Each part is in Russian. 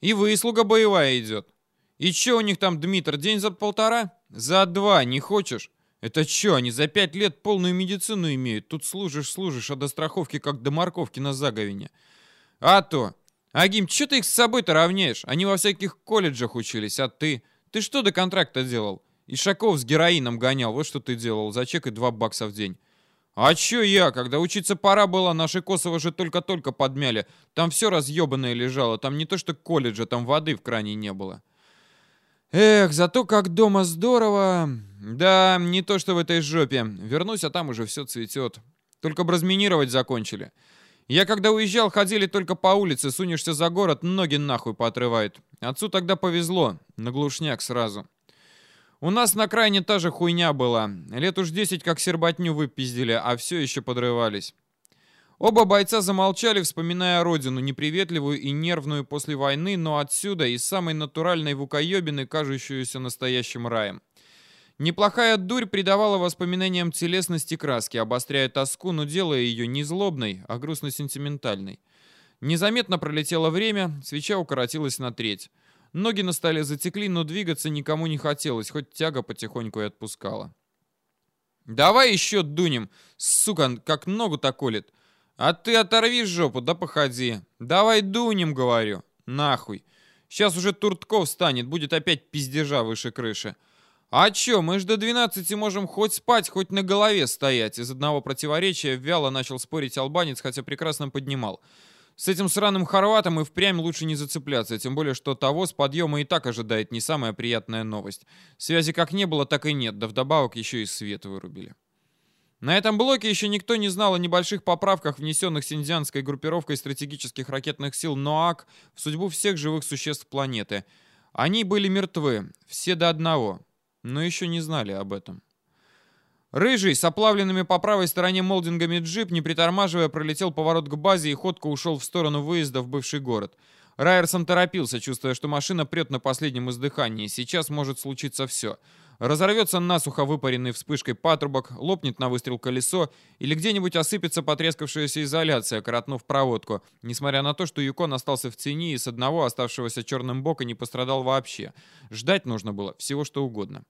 И выслуга боевая идет. И чё у них там, Дмитр, день за полтора? За два, не хочешь? Это чё, они за пять лет полную медицину имеют? Тут служишь, служишь, а до страховки как до морковки на заговине. А то. Агим, чё ты их с собой-то равняешь? Они во всяких колледжах учились, а ты? Ты что до контракта делал? Ишаков с героином гонял, вот что ты делал, за чек и два бакса в день. А чё я, когда учиться пора было, наши Косово же только-только подмяли. Там все разъебанное лежало, там не то что колледжа, там воды в кране не было. Эх, зато как дома здорово. Да, не то что в этой жопе. Вернусь, а там уже все цветет. Только бы разминировать закончили. Я когда уезжал, ходили только по улице, сунешься за город, ноги нахуй поотрывает. Отцу тогда повезло, на глушняк сразу. У нас на крайне та же хуйня была. Лет уж десять как серботню выпиздили, а все еще подрывались. Оба бойца замолчали, вспоминая родину, неприветливую и нервную после войны, но отсюда, из самой натуральной вукоебины, кажущуюся настоящим раем. Неплохая дурь придавала воспоминаниям телесности краски, обостряя тоску, но делая ее не злобной, а грустно-сентиментальной. Незаметно пролетело время, свеча укоротилась на треть. Ноги на столе затекли, но двигаться никому не хотелось, хоть тяга потихоньку и отпускала. «Давай еще дунем, сука, как ногу-то колет!» А ты оторви жопу, да походи. Давай дунем, говорю. Нахуй. Сейчас уже Туртков станет, будет опять пиздежа выше крыши. А чё, мы ж до 12 можем хоть спать, хоть на голове стоять. Из одного противоречия вяло начал спорить албанец, хотя прекрасно поднимал. С этим сраным хорватом и впрямь лучше не зацепляться, тем более, что того с подъема и так ожидает не самая приятная новость. Связи как не было, так и нет, да вдобавок еще и свет вырубили. На этом блоке еще никто не знал о небольших поправках, внесенных синдзянской группировкой стратегических ракетных сил НОАК в судьбу всех живых существ планеты. Они были мертвы, все до одного, но еще не знали об этом. Рыжий, с оплавленными по правой стороне молдингами джип, не притормаживая, пролетел поворот к базе и ходко ушел в сторону выезда в бывший город. Райерсон торопился, чувствуя, что машина прет на последнем издыхании. Сейчас может случиться все. Разорвется насухо выпаренный вспышкой патрубок, лопнет на выстрел колесо или где-нибудь осыпется потрескавшаяся изоляция, коротнув проводку, несмотря на то, что Юкон остался в тени и с одного оставшегося черным бока не пострадал вообще. Ждать нужно было всего что угодно.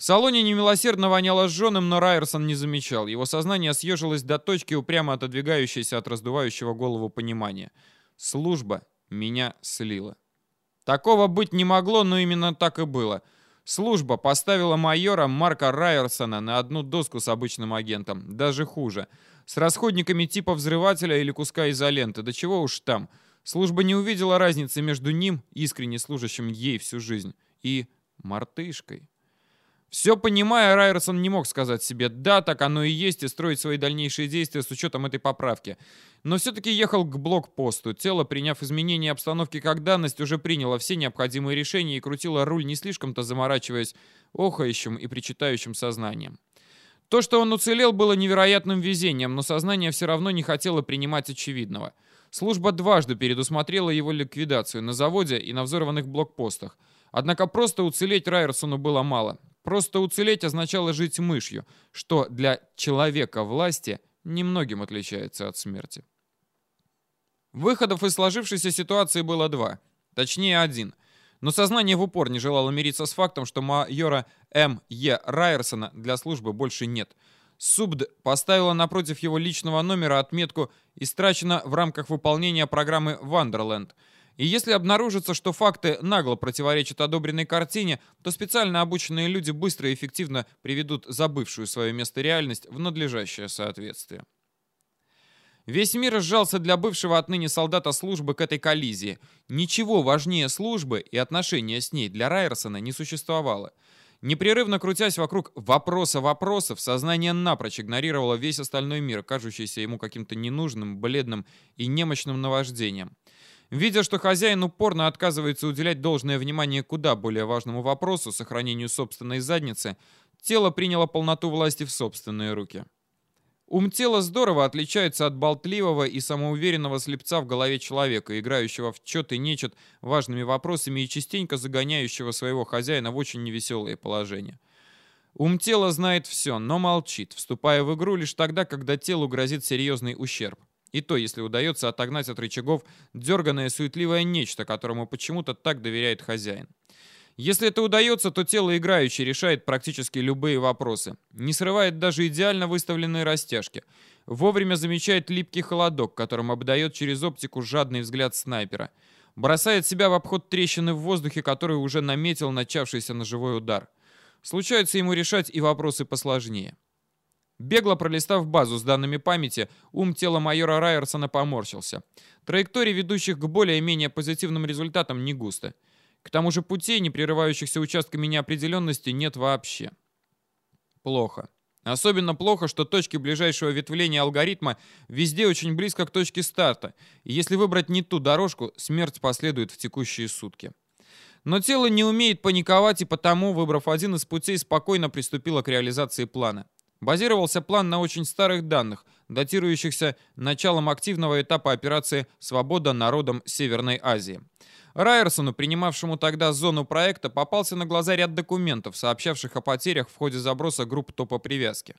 В салоне немилосердно воняло сжёным, но Райерсон не замечал. Его сознание съежилось до точки, упрямо отодвигающейся от раздувающего голову понимания. Служба меня слила. Такого быть не могло, но именно так и было — Служба поставила майора Марка Райерсона на одну доску с обычным агентом. Даже хуже. С расходниками типа взрывателя или куска изоленты. Да чего уж там. Служба не увидела разницы между ним, искренне служащим ей всю жизнь, и мартышкой. Все понимая, Райерсон не мог сказать себе «да, так оно и есть» и строить свои дальнейшие действия с учетом этой поправки. Но все-таки ехал к блокпосту. Тело, приняв изменение обстановки как данность, уже приняло все необходимые решения и крутило руль не слишком-то заморачиваясь охающим и причитающим сознанием. То, что он уцелел, было невероятным везением, но сознание все равно не хотело принимать очевидного. Служба дважды предусмотрела его ликвидацию на заводе и на взорванных блокпостах. Однако просто уцелеть Райерсону было мало. Просто уцелеть означало жить мышью, что для человека власти немногим отличается от смерти. Выходов из сложившейся ситуации было два. Точнее, один. Но сознание в упор не желало мириться с фактом, что майора М. Е. Райерсона для службы больше нет. СУБД поставила напротив его личного номера отметку «Истрачено в рамках выполнения программы «Вандерленд», и если обнаружится, что факты нагло противоречат одобренной картине, то специально обученные люди быстро и эффективно приведут забывшую свое место реальность в надлежащее соответствие. Весь мир сжался для бывшего отныне солдата службы к этой коллизии. Ничего важнее службы и отношения с ней для Райерсона не существовало. Непрерывно крутясь вокруг вопроса вопросов, сознание напрочь игнорировало весь остальной мир, кажущийся ему каким-то ненужным, бледным и немощным наваждением. Видя, что хозяин упорно отказывается уделять должное внимание куда более важному вопросу, сохранению собственной задницы, тело приняло полноту власти в собственные руки. Ум тела здорово отличается от болтливого и самоуверенного слепца в голове человека, играющего в чет и нечет важными вопросами и частенько загоняющего своего хозяина в очень невеселое положение. Ум тела знает все, но молчит, вступая в игру лишь тогда, когда телу грозит серьезный ущерб. И то, если удается отогнать от рычагов дерганное суетливое нечто, которому почему-то так доверяет хозяин. Если это удается, то тело играющее решает практически любые вопросы. Не срывает даже идеально выставленные растяжки. Вовремя замечает липкий холодок, которым обдает через оптику жадный взгляд снайпера. Бросает себя в обход трещины в воздухе, который уже наметил начавшийся ножевой удар. Случается ему решать и вопросы посложнее. Бегло пролистав базу с данными памяти, ум тела майора Райерсона поморщился. Траекторий, ведущих к более-менее позитивным результатам, не густо. К тому же путей, не прерывающихся участками неопределенности, нет вообще. Плохо. Особенно плохо, что точки ближайшего ветвления алгоритма везде очень близко к точке старта, и если выбрать не ту дорожку, смерть последует в текущие сутки. Но тело не умеет паниковать, и потому, выбрав один из путей, спокойно приступило к реализации плана. Базировался план на очень старых данных, датирующихся началом активного этапа операции «Свобода народом Северной Азии». Райерсону, принимавшему тогда зону проекта, попался на глаза ряд документов, сообщавших о потерях в ходе заброса групп топа привязки.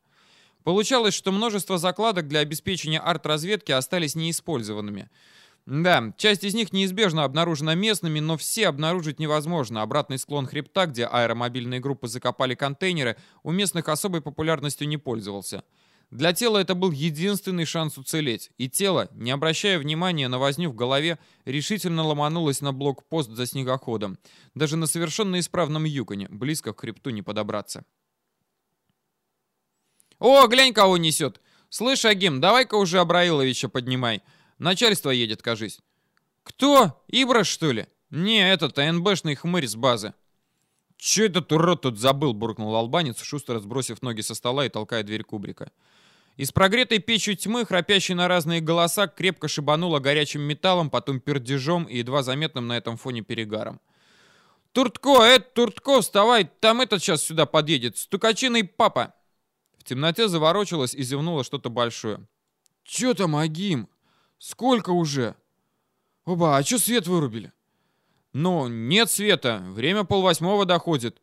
Получалось, что множество закладок для обеспечения арт-разведки остались неиспользованными. Да, часть из них неизбежно обнаружена местными, но все обнаружить невозможно. Обратный склон хребта, где аэромобильные группы закопали контейнеры, у местных особой популярностью не пользовался. Для тела это был единственный шанс уцелеть, и тело, не обращая внимания на возню в голове, решительно ломанулось на блокпост за снегоходом. Даже на совершенно исправном юконе, близко к хребту не подобраться. «О, глянь, кого несет! Слышь, Агим, давай-ка уже Абраиловича поднимай. Начальство едет, кажись». «Кто? Ибраш, что ли?» «Не, этот АНБшный хмырь с базы». «Че этот урод тут забыл?» — буркнул албанец, шустро сбросив ноги со стола и толкая дверь кубрика. Из прогретой печью тьмы, храпящей на разные голоса, крепко шибануло горячим металлом, потом пердежом и едва заметным на этом фоне перегаром. «Туртко, это Туртко, вставай, там этот сейчас сюда подъедет, стукачиный папа!» В темноте заворочилось и зевнуло что-то большое. «Чё там, Агим? Сколько уже?» «Оба, а чё свет вырубили?» «Ну, нет света, время полвосьмого доходит».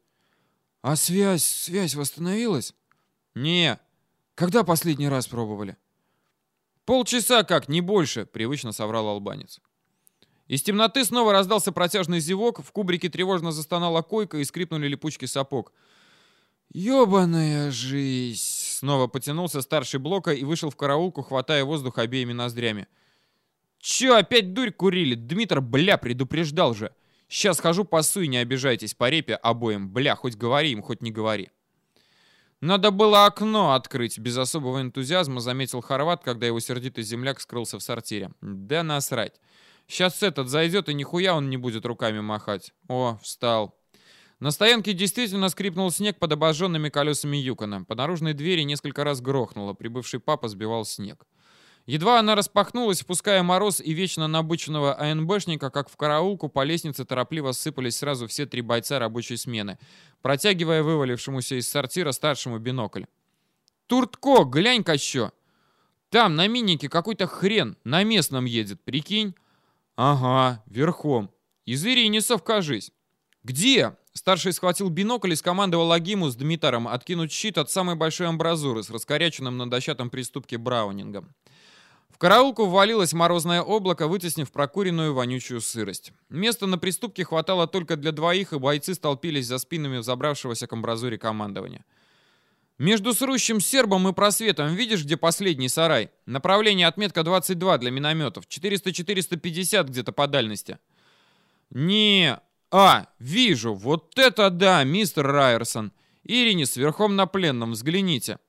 «А связь, связь восстановилась?» «Не, когда последний раз пробовали? Полчаса как, не больше, привычно соврал албанец. Из темноты снова раздался протяжный зевок, в кубрике тревожно застонала койка и скрипнули липучки сапог. «Ёбаная жизнь!» Снова потянулся старший блока и вышел в караулку, хватая воздух обеими ноздрями. «Чё, опять дурь курили? Дмитр, бля, предупреждал же! Сейчас хожу пасу и не обижайтесь по репе обоим, бля, хоть говори им, хоть не говори!» «Надо было окно открыть», — без особого энтузиазма заметил Хорват, когда его сердитый земляк скрылся в сортире. «Да насрать. Сейчас этот зайдет, и нихуя он не будет руками махать. О, встал». На стоянке действительно скрипнул снег под обожженными колесами Юкона. По наружной двери несколько раз грохнуло. Прибывший папа сбивал снег. Едва она распахнулась, впуская мороз и вечно набыченного АНБшника, как в караулку по лестнице торопливо сыпались сразу все три бойца рабочей смены, протягивая вывалившемуся из сортира старшему бинокль. «Туртко, глянь-ка еще! Там, на минике, какой-то хрен на местном едет, прикинь?» «Ага, верхом. Из Иринисов, кажись». «Где?» Старший схватил бинокль и скомандовал Агиму с Дмитром откинуть щит от самой большой амбразуры с раскоряченным на дощатом приступке браунингом. Караулку ввалилось морозное облако, вытеснив прокуренную вонючую сырость. Места на приступке хватало только для двоих, и бойцы столпились за спинами взобравшегося к амбразуре командования. «Между срущим сербом и просветом видишь, где последний сарай? Направление отметка 22 для минометов, 400-450 где-то по дальности». «Не... А, вижу, вот это да, мистер Райерсон. Иринис верхом на пленном, взгляните.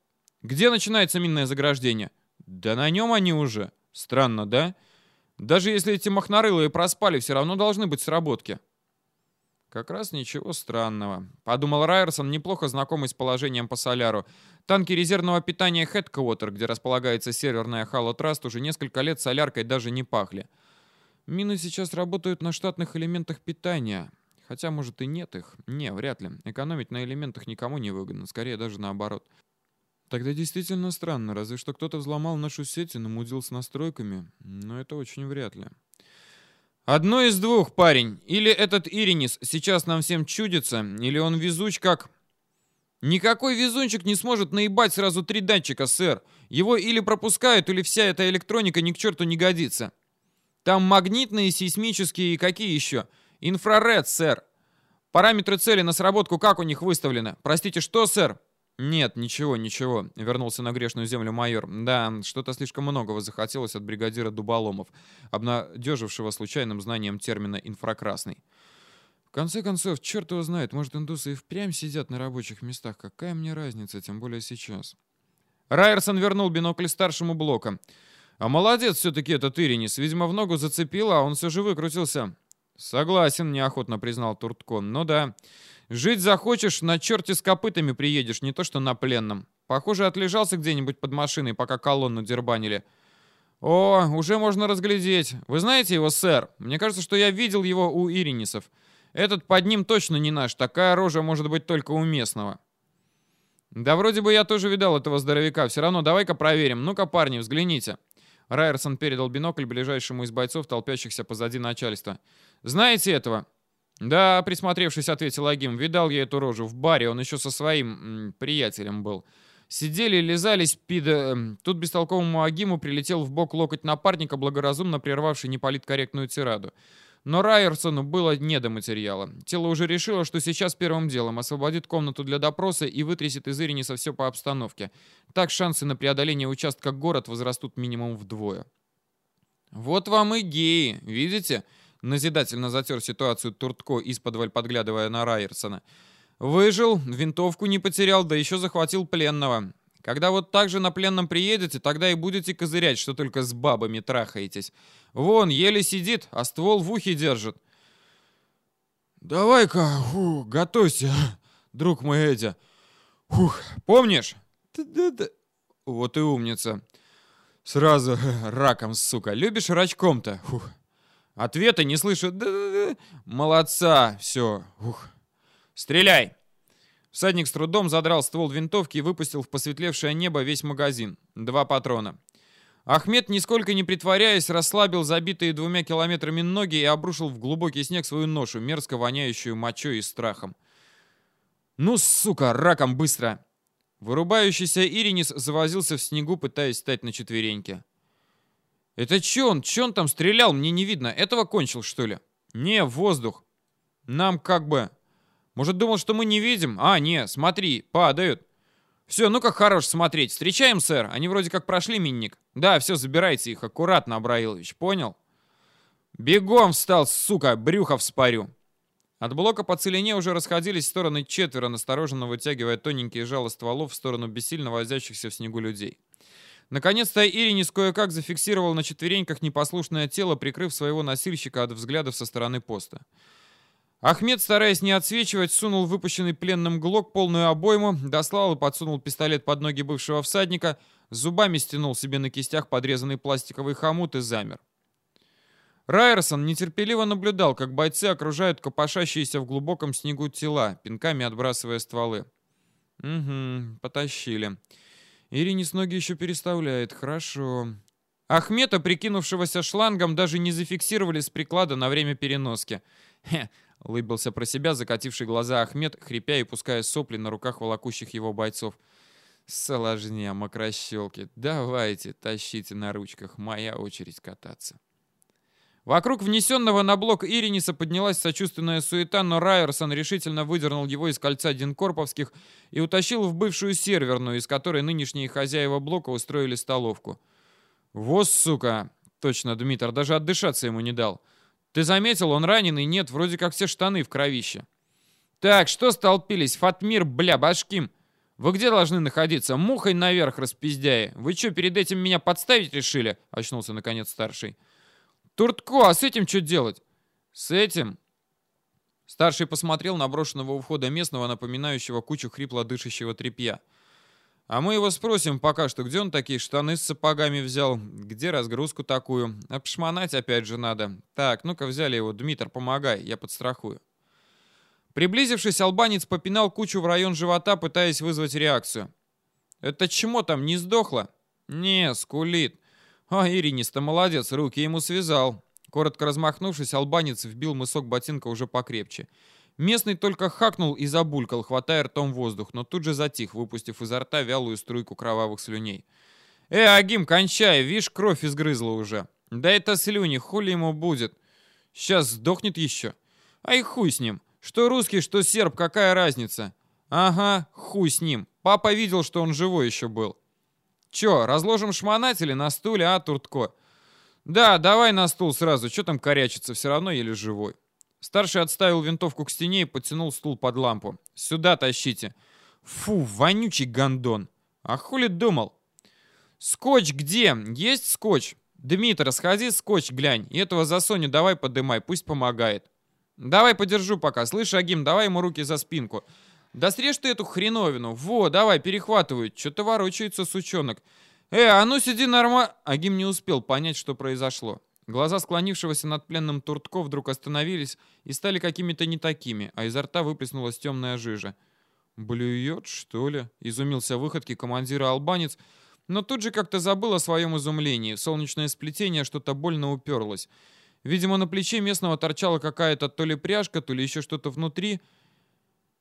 Где начинается минное заграждение?» Да на нем они уже. Странно, да? Даже если эти махнарылые проспали, все равно должны быть сработки. Как раз ничего странного. Подумал Райерсон, неплохо знакомый с положением по соляру. Танки резервного питания Headquarter, где располагается серверная Halo Trust, уже несколько лет соляркой даже не пахли. Мины сейчас работают на штатных элементах питания. Хотя, может, и нет их. Не, вряд ли. Экономить на элементах никому не выгодно. Скорее, даже наоборот. Тогда действительно странно, разве что кто-то взломал нашу сеть и намудил с настройками, но это очень вряд ли. Одно из двух, парень. Или этот Иринис сейчас нам всем чудится, или он везуч как... Никакой везунчик не сможет наебать сразу три датчика, сэр. Его или пропускают, или вся эта электроника ни к черту не годится. Там магнитные, сейсмические и какие еще? Инфраред, сэр. Параметры цели на сработку как у них выставлены? Простите, что, сэр? «Нет, ничего, ничего», — вернулся на грешную землю майор. «Да, что-то слишком многого захотелось от бригадира Дуболомов, обнадежившего случайным знанием термина «инфракрасный». В конце концов, черт его знает, может, индусы и впрямь сидят на рабочих местах. Какая мне разница, тем более сейчас. Райерсон вернул бинокль старшему блоку. А молодец все-таки этот Иринис. Видимо, в ногу зацепило, а он все же выкрутился. Согласен, неохотно признал Туртко. Ну да. Жить захочешь, на черте с копытами приедешь, не то что на пленном. Похоже, отлежался где-нибудь под машиной, пока колонну дербанили. О, уже можно разглядеть. Вы знаете его, сэр? Мне кажется, что я видел его у Иринисов. Этот под ним точно не наш. Такая рожа может быть только у местного. Да вроде бы я тоже видал этого здоровяка. Все равно давай-ка проверим. Ну-ка, парни, взгляните. Райерсон передал бинокль ближайшему из бойцов, толпящихся позади начальства. «Знаете этого?» «Да», — присмотревшись, ответил Агим. «Видал я эту рожу в баре, он еще со своим м, приятелем был. Сидели, лизались, пида... Тут бестолковому Агиму прилетел в бок локоть напарника, благоразумно прервавший неполиткорректную тираду. Но Райерсону было не до материала. Тело уже решило, что сейчас первым делом освободит комнату для допроса и вытрясет из Ириниса все по обстановке. Так шансы на преодоление участка город возрастут минимум вдвое. «Вот вам и геи, видите?» Назидательно затер ситуацию Туртко, из-под подглядывая на Райерсона. «Выжил, винтовку не потерял, да еще захватил пленного. Когда вот так же на пленном приедете, тогда и будете козырять, что только с бабами трахаетесь. Вон, еле сидит, а ствол в ухе держит. «Давай-ка, готовься, друг мой Эдя. Фух, помнишь?» «Да-да-да». «Вот и умница. Сразу раком, сука. Любишь рачком-то?» Фух. Ответа не слышу. Молодца. Все. Фух. Стреляй. Всадник с трудом задрал ствол винтовки и выпустил в посветлевшее небо весь магазин. Два патрона. Ахмед, нисколько не притворяясь, расслабил забитые двумя километрами ноги и обрушил в глубокий снег свою ношу, мерзко воняющую мочой и страхом. «Ну, сука, раком быстро!» Вырубающийся Иринис завозился в снегу, пытаясь встать на четвереньки. «Это че он? Че он там стрелял? Мне не видно. Этого кончил, что ли?» «Не, воздух. Нам как бы...» «Может, думал, что мы не видим? А, не, смотри, падают». «Все, ну как хорош смотреть. Встречаем, сэр. Они вроде как прошли минник». «Да, все, забирайте их аккуратно, Абраилович. Понял?» «Бегом встал, сука, брюхо вспорю». От блока по целине уже расходились стороны четверо, настороженно вытягивая тоненькие жало стволов в сторону бессильно возящихся в снегу людей. Наконец-то Иринис кое-как зафиксировал на четвереньках непослушное тело, прикрыв своего носильщика от взглядов со стороны поста. Ахмед, стараясь не отсвечивать, сунул выпущенный пленным глок полную обойму, дослал и подсунул пистолет под ноги бывшего всадника, зубами стянул себе на кистях подрезанный пластиковый хомут и замер. Райерсон нетерпеливо наблюдал, как бойцы окружают копошащиеся в глубоком снегу тела, пинками отбрасывая стволы. «Угу, потащили. Ирине с ноги еще переставляет, хорошо». Ахмета, прикинувшегося шлангом, даже не зафиксировали с приклада на время переноски. Хе, Улыбился про себя, закативший глаза Ахмед, хрипя и пуская сопли на руках волокущих его бойцов. Соложня, мокрощелки, давайте, тащите на ручках, моя очередь кататься. Вокруг внесенного на блок Ириниса поднялась сочувственная суета, но Райерсон решительно выдернул его из кольца Динкорповских и утащил в бывшую серверную, из которой нынешние хозяева блока устроили столовку. «Вот сука!» Точно, Дмитр, даже отдышаться ему не дал. Ты заметил, он раненый? Нет, вроде как все штаны в кровище. Так, что столпились? Фатмир, бля, башким. Вы где должны находиться? Мухой наверх распиздяя. Вы что, перед этим меня подставить решили? Очнулся наконец старший. Туртко, а с этим что делать? С этим? Старший посмотрел на брошенного у входа местного, напоминающего кучу хрипло дышащего тряпья. А мы его спросим пока что, где он такие штаны с сапогами взял, где разгрузку такую. Обшмонать опять же надо. Так, ну-ка взяли его. Дмитр, помогай, я подстрахую. Приблизившись, албанец попинал кучу в район живота, пытаясь вызвать реакцию. «Это чмо там, не сдохло?» «Не, скулит». «А, Иринис-то молодец, руки ему связал». Коротко размахнувшись, албанец вбил мысок ботинка уже покрепче. Местный только хакнул и забулькал, хватая ртом воздух, но тут же затих, выпустив изо рта вялую струйку кровавых слюней. Э, Агим, кончай, видишь, кровь изгрызла уже. Да это слюни, хули ему будет. Сейчас сдохнет еще. Ай, хуй с ним. Что русский, что серб, какая разница? Ага, хуй с ним. Папа видел, что он живой еще был. Че, разложим шмонатели на стуле, а, Туртко? Да, давай на стул сразу, что там корячиться, все равно еле живой. Старший отставил винтовку к стене и подтянул стул под лампу. Сюда тащите. Фу, вонючий гондон. А хули думал? Скотч где? Есть скотч? Дмитрий, сходи скотч глянь. И этого за Соню давай подымай, пусть помогает. Давай подержу пока. Слышь, Агим, давай ему руки за спинку. Да срежь ты эту хреновину. Во, давай, перехватывают. Что-то ворочается сучонок. Э, а ну сиди нормально. Агим не успел понять, что произошло. Глаза склонившегося над пленным Туртко вдруг остановились и стали какими-то не такими, а изо рта выплеснулась темная жижа. «Блюет, что ли?» — изумился выходки командира албанец, но тут же как-то забыл о своем изумлении. Солнечное сплетение что-то больно уперлось. Видимо, на плече местного торчала какая-то то ли пряжка, то ли еще что-то внутри —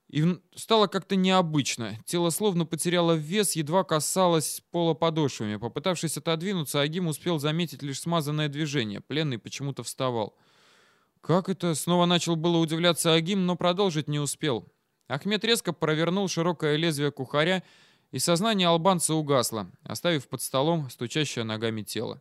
и стало как-то необычно. Тело словно потеряло вес, едва касалось пола подошвами. Попытавшись отодвинуться, Агим успел заметить лишь смазанное движение. Пленный почему-то вставал. Как это? Снова начал было удивляться Агим, но продолжить не успел. Ахмед резко провернул широкое лезвие кухаря, и сознание албанца угасло, оставив под столом стучащее ногами тело.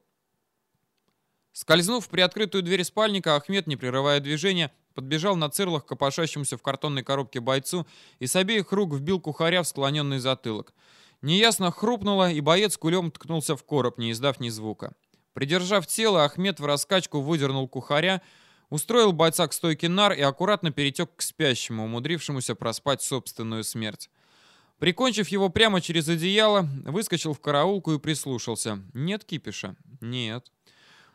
Скользнув в приоткрытую дверь спальника, Ахмед, не прерывая движения, подбежал на цирлах к копошащемуся в картонной коробке бойцу и с обеих рук вбил кухаря в склоненный затылок. Неясно хрупнуло, и боец кулем ткнулся в короб, не издав ни звука. Придержав тело, Ахмед в раскачку выдернул кухаря, устроил бойца к стойке нар и аккуратно перетек к спящему, умудрившемуся проспать собственную смерть. Прикончив его прямо через одеяло, выскочил в караулку и прислушался. Нет кипиша? Нет.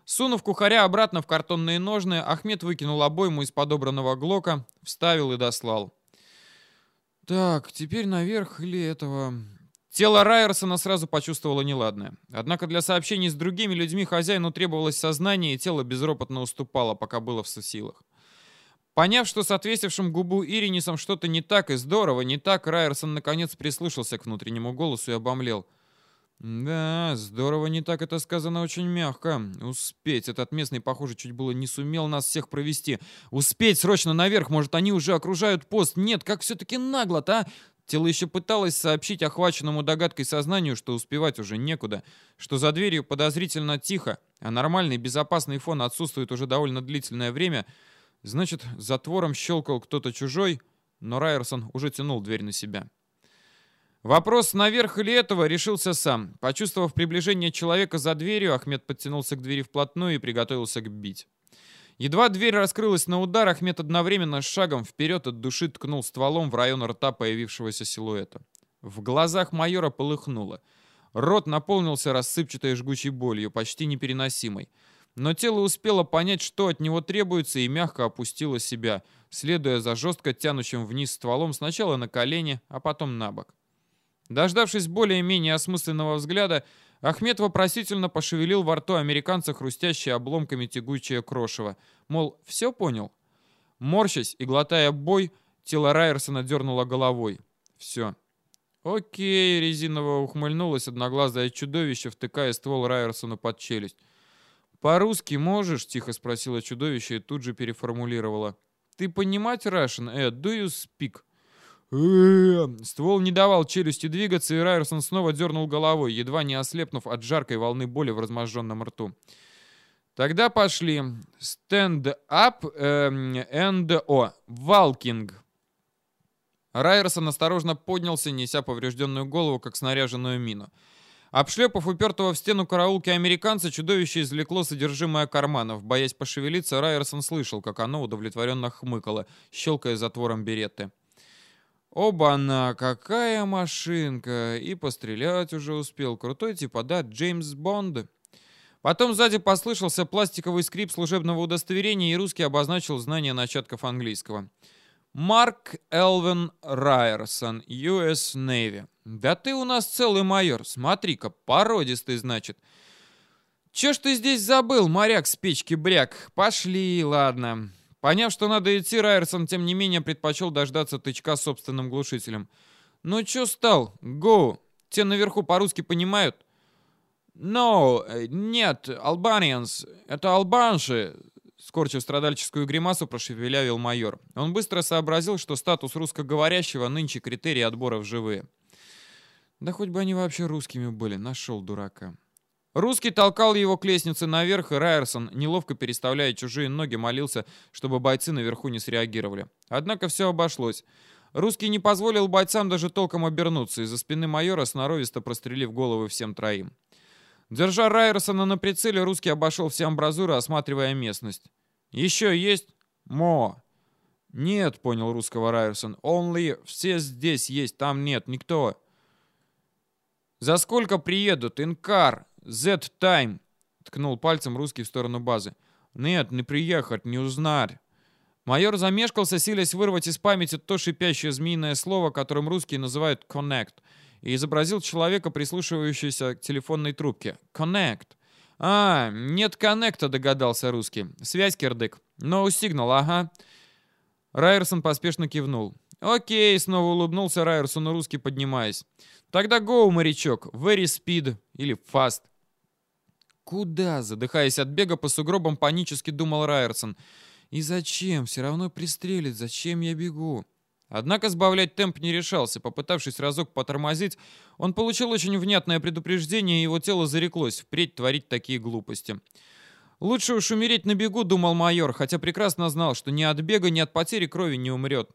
Сунув кухаря обратно в картонные ножны, Ахмед выкинул обойму из подобранного глока, вставил и дослал. Так, теперь наверх или этого... Тело Райерсона сразу почувствовало неладное. Однако для сообщений с другими людьми хозяину требовалось сознание, и тело безропотно уступало, пока было в силах. Поняв, что с отвесившим губу Иринисом что-то не так и здорово, не так, Райерсон наконец прислушался к внутреннему голосу и обомлел — «Да, здорово не так это сказано очень мягко. Успеть. Этот местный, похоже, чуть было не сумел нас всех провести. Успеть срочно наверх, может, они уже окружают пост. Нет, как все-таки нагло-то, а? Тело еще пыталось сообщить охваченному догадкой сознанию, что успевать уже некуда, что за дверью подозрительно тихо, а нормальный безопасный фон отсутствует уже довольно длительное время. Значит, затвором щелкал кто-то чужой, но Райерсон уже тянул дверь на себя. Вопрос наверх или этого решился сам. Почувствовав приближение человека за дверью, Ахмед подтянулся к двери вплотную и приготовился к бить. Едва дверь раскрылась на удар, Ахмед одновременно с шагом вперед от души ткнул стволом в район рта появившегося силуэта. В глазах майора полыхнуло. Рот наполнился рассыпчатой жгучей болью, почти непереносимой. Но тело успело понять, что от него требуется, и мягко опустило себя, следуя за жестко тянущим вниз стволом сначала на колени, а потом на бок. Дождавшись более-менее осмысленного взгляда, Ахмед вопросительно пошевелил во рту американца хрустящие обломками тягучее крошево. Мол, все понял? Морщась и глотая бой, тело Райерсона дернуло головой. Все. Окей, резиново ухмыльнулось одноглазое чудовище, втыкая ствол Райерсону под челюсть. «По-русски можешь?» — тихо спросила чудовище и тут же переформулировала. «Ты понимать, Russian? Э, do you speak?» Ствол не давал челюсти двигаться, и Райерсон снова дернул головой, едва не ослепнув от жаркой волны боли в разможженном рту. Тогда пошли. Stand up эм, and о. Walking. Райерсон осторожно поднялся, неся поврежденную голову, как снаряженную мину. Обшлепав упертого в стену караулки американца, чудовище извлекло содержимое карманов. Боясь пошевелиться, Райерсон слышал, как оно удовлетворенно хмыкало, щелкая затвором беретты. Оба-на, какая машинка! И пострелять уже успел. Крутой типа, да, Джеймс Бонд. Потом сзади послышался пластиковый скрип служебного удостоверения, и русский обозначил знание начатков английского. Марк Элвин Райерсон, US Navy. Да ты у нас целый майор, смотри-ка, породистый, значит. Че ж ты здесь забыл, моряк с печки бряк? Пошли, ладно. Поняв, что надо идти, Райерсон, тем не менее, предпочел дождаться тычка собственным глушителем. «Ну чё стал? Гоу! Те наверху по-русски понимают?» No, э, нет, Albanians, это албанши, скорчив страдальческую гримасу, прошепелявил майор. Он быстро сообразил, что статус русскоговорящего нынче критерий отбора в живые. Да хоть бы они вообще русскими были, нашел дурака. Русский толкал его к лестнице наверх, и Райерсон, неловко переставляя чужие ноги, молился, чтобы бойцы наверху не среагировали. Однако все обошлось. Русский не позволил бойцам даже толком обернуться, из-за спины майора сноровисто прострелив головы всем троим. Держа Райерсона на прицеле, русский обошел все амбразуры, осматривая местность. «Еще есть?» «Мо!» «Нет», — понял русского Райерсон. «Only все здесь есть, там нет, никто». «За сколько приедут? Инкар! Z-Time!» — ткнул пальцем русский в сторону базы. «Нет, не приехать, не узнать». Майор замешкался, силясь вырвать из памяти то шипящее змеиное слово, которым русские называют «connect», и изобразил человека, прислушивающегося к телефонной трубке. «Connect». «А, нет коннекта», — догадался русский. «Связь, кирдык». «No signal, ага». Райерсон поспешно кивнул. «Окей», — снова улыбнулся Райерсон, русский поднимаясь. «Тогда go, морячок, very speed или fast». «Куда?» — задыхаясь от бега по сугробам, панически думал Райерсон. «И зачем? Все равно пристрелит. Зачем я бегу?» Однако сбавлять темп не решался. Попытавшись разок потормозить, он получил очень внятное предупреждение, и его тело зареклось впредь творить такие глупости. «Лучше уж умереть на бегу», — думал майор, хотя прекрасно знал, что ни от бега, ни от потери крови не умрет.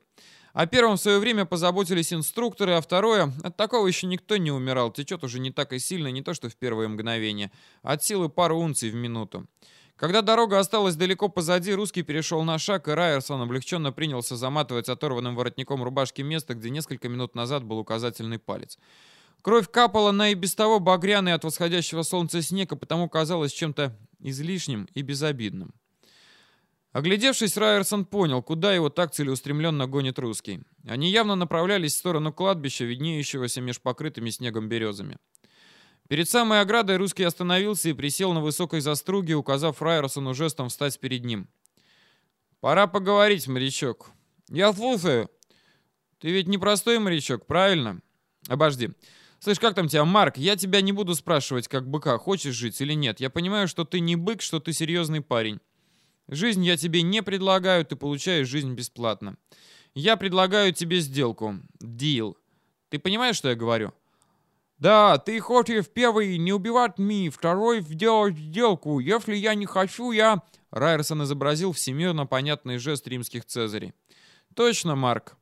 О первом в свое время позаботились инструкторы, а второе, от такого еще никто не умирал, течет уже не так и сильно, не то что в первые мгновения, от силы пару унций в минуту. Когда дорога осталась далеко позади, русский перешел на шаг, и Райерсон облегченно принялся заматывать оторванным воротником рубашки место, где несколько минут назад был указательный палец. Кровь капала на и без того багряный от восходящего солнца снег, и потому казалось чем-то излишним и безобидным. Оглядевшись, Райерсон понял, куда его так целеустремленно гонит русский. Они явно направлялись в сторону кладбища, виднеющегося меж покрытыми снегом березами. Перед самой оградой русский остановился и присел на высокой заструге, указав Райерсону жестом встать перед ним. «Пора поговорить, морячок». «Я слушаю». «Ты ведь не простой морячок, правильно?» «Обожди. Слышь, как там тебя, Марк? Я тебя не буду спрашивать, как быка, хочешь жить или нет. Я понимаю, что ты не бык, что ты серьезный парень. Жизнь я тебе не предлагаю, ты получаешь жизнь бесплатно. Я предлагаю тебе сделку. Дил. Ты понимаешь, что я говорю?» Да, ты хочешь первый не убивать ми, второй сделать сделку. Если я не хочу, я...» Райерсон изобразил всемирно понятный жест римских цезарей. «Точно, Марк.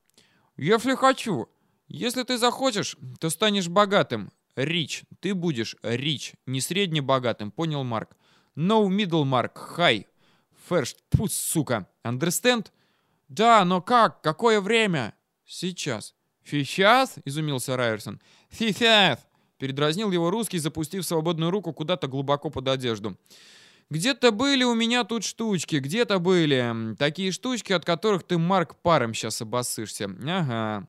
Если хочу. Если ты захочешь, то станешь богатым. Рич. Ты будешь рич, не средне богатым, понял Марк? No middle, Марк. High. First. Пусть, сука. Understand? Да, но как? Какое время? Сейчас. «Сейчас?» — изумился Райерсон. «Сейчас!» — передразнил его русский, запустив свободную руку куда-то глубоко под одежду. «Где-то были у меня тут штучки, где-то были. Такие штучки, от которых ты, Марк, паром сейчас обоссышься. Ага».